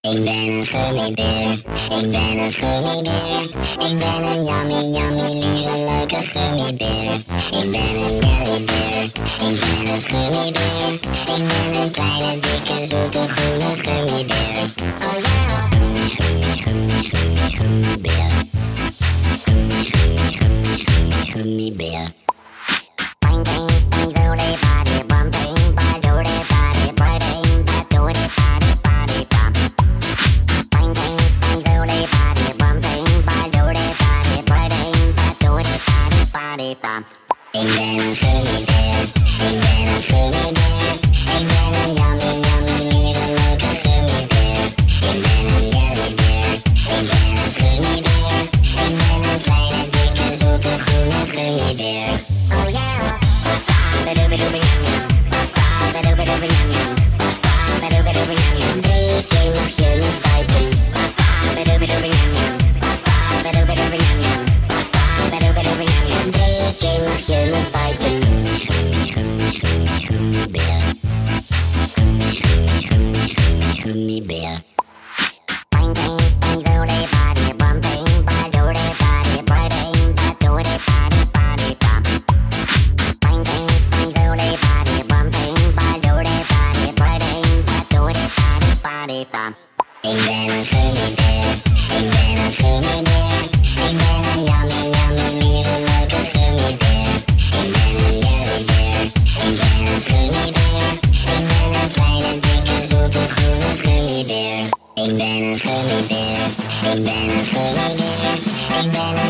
Ik ben een gummibeer, ik ben een gummibeer. Ik ben een yummy, yummy, lieve, leuke gummibeer. Ik ben een jellybeer, body, bum. Ik ben een gummibeer, ik ben een gummibeer. Ik ben een gummi, gummibeer. Bang, bang, bang, doody, body, bum, bang, bang, doody, body, bang, bang, doody, body, body, bum. Bang, bang, bang, body, body, body, body, een gummibeer. Groene gummibeer. Ik ben een gummibeer, ik ben een gummibeer. Ik ben een